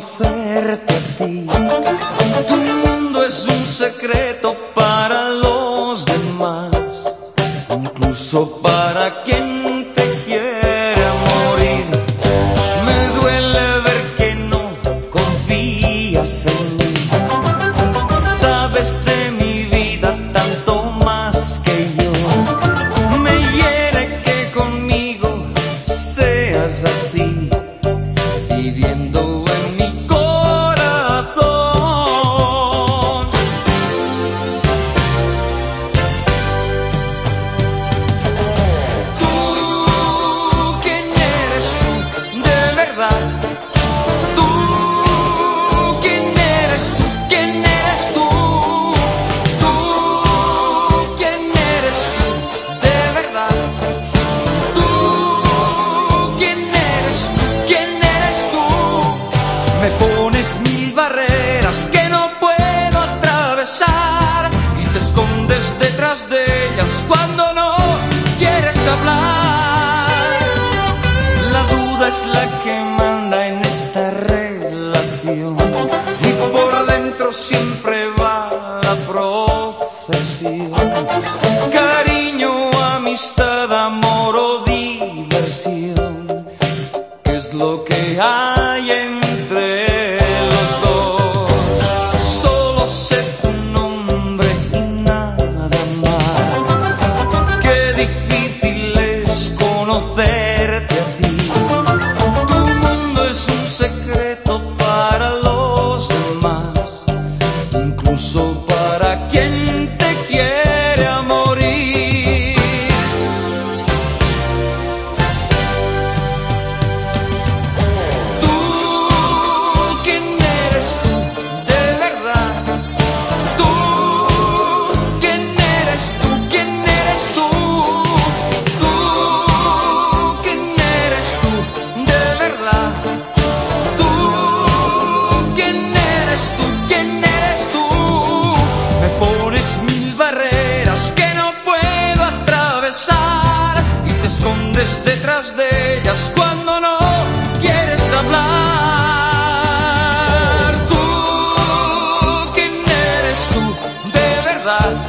conocerte a ti. Tu mundo es un secreto para los demás, incluso para quien y por dentro siempre va la procesión. Cariño, amistad, amor o diversión, ¿qué es lo que hay entre so barreras que no puedo atravesar y te escondes detrás de ellas cuando no quieres hablar. Tú, ¿quién eres tú de verdad?